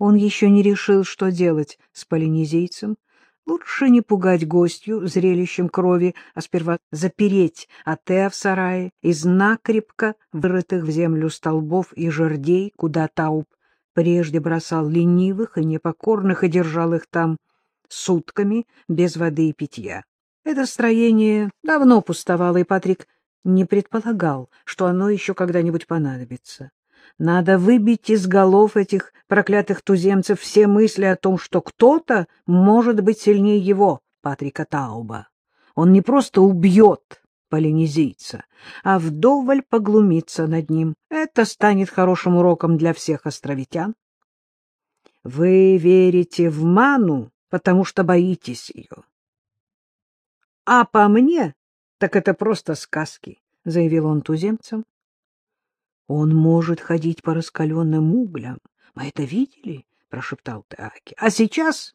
Он еще не решил, что делать с полинезийцем. Лучше не пугать гостью зрелищем крови, а сперва запереть Атеа в сарае из накрепко вырытых в землю столбов и жердей, куда Тауп прежде бросал ленивых и непокорных и держал их там сутками без воды и питья. Это строение давно пустовало, и Патрик не предполагал, что оно еще когда-нибудь понадобится. Надо выбить из голов этих проклятых туземцев все мысли о том, что кто-то может быть сильнее его, Патрика Тауба. Он не просто убьет полинезийца, а вдоволь поглумится над ним. Это станет хорошим уроком для всех островитян. Вы верите в ману, потому что боитесь ее. — А по мне, так это просто сказки, — заявил он туземцам. Он может ходить по раскаленным углям. Мы это видели, — прошептал Таки. — А сейчас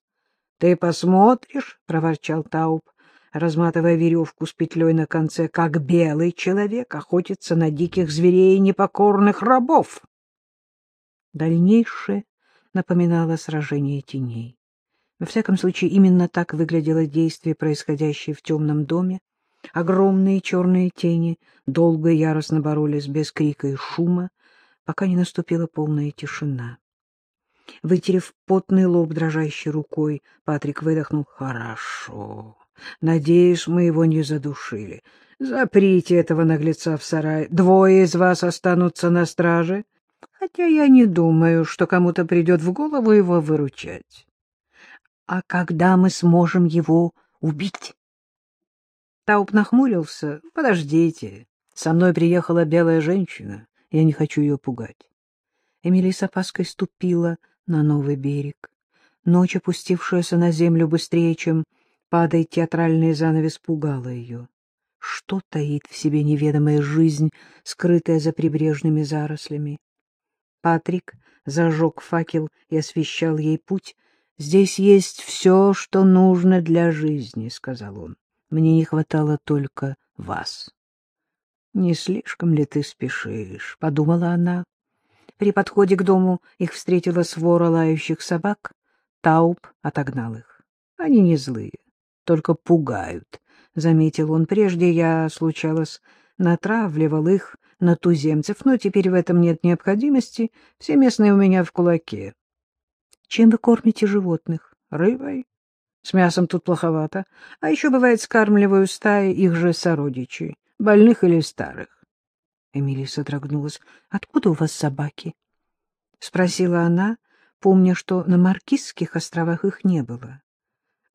ты посмотришь, — проворчал Тауп, разматывая веревку с петлей на конце, как белый человек охотится на диких зверей и непокорных рабов. Дальнейшее напоминало сражение теней. Во всяком случае, именно так выглядело действие, происходящее в темном доме, Огромные черные тени долго и яростно боролись без крика и шума, пока не наступила полная тишина. Вытерев потный лоб дрожащей рукой, Патрик выдохнул «Хорошо. Надеюсь, мы его не задушили. Заприте этого наглеца в сарай. Двое из вас останутся на страже, хотя я не думаю, что кому-то придет в голову его выручать. А когда мы сможем его убить?» Тауп нахмурился. — Подождите, со мной приехала белая женщина, я не хочу ее пугать. Эмилия с опаской ступила на новый берег. Ночь, опустившаяся на землю быстрее, чем падает театральный занавес, пугала ее. Что таит в себе неведомая жизнь, скрытая за прибрежными зарослями? Патрик зажег факел и освещал ей путь. — Здесь есть все, что нужно для жизни, — сказал он. Мне не хватало только вас. — Не слишком ли ты спешишь? — подумала она. При подходе к дому их встретила свора лающих собак. Тауп отогнал их. Они не злые, только пугают, — заметил он. Прежде я, случалось, натравливал их на туземцев, но теперь в этом нет необходимости. Все местные у меня в кулаке. — Чем вы кормите животных? — Рыбой. С мясом тут плоховато. А еще, бывает, скармливаю стаи их же сородичей, больных или старых. Эмилия содрогнулась. — Откуда у вас собаки? — спросила она, помня, что на Маркизских островах их не было.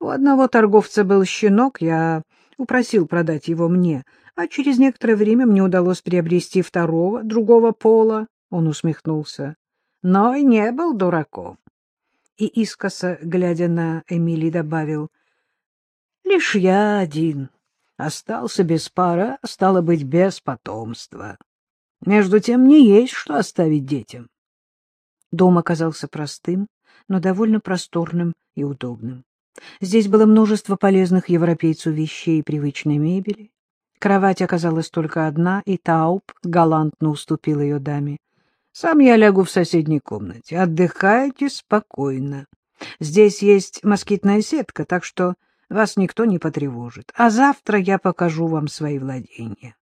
У одного торговца был щенок, я упросил продать его мне, а через некоторое время мне удалось приобрести второго, другого пола. Он усмехнулся. Но и не был дураком и искоса, глядя на Эмили, добавил, — Лишь я один остался без пара, стало быть, без потомства. Между тем не есть что оставить детям. Дом оказался простым, но довольно просторным и удобным. Здесь было множество полезных европейцу вещей и привычной мебели. Кровать оказалась только одна, и Тауп галантно уступил ее даме. Сам я лягу в соседней комнате. Отдыхайте спокойно. Здесь есть москитная сетка, так что вас никто не потревожит. А завтра я покажу вам свои владения.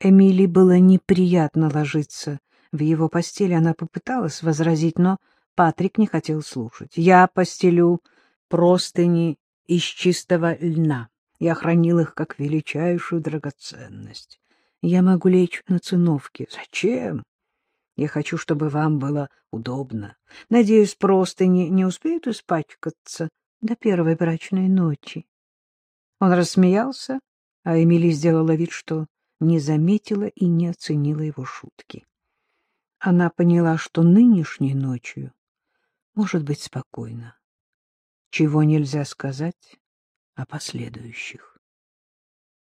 Эмили было неприятно ложиться в его постель. Она попыталась возразить, но Патрик не хотел слушать. Я постелю простыни из чистого льна. Я хранил их как величайшую драгоценность. Я могу лечь на циновке. Зачем? Я хочу, чтобы вам было удобно. Надеюсь, просто не, не успеют испачкаться до первой брачной ночи. Он рассмеялся, а Эмили сделала вид, что не заметила и не оценила его шутки. Она поняла, что нынешней ночью может быть спокойно. Чего нельзя сказать о последующих.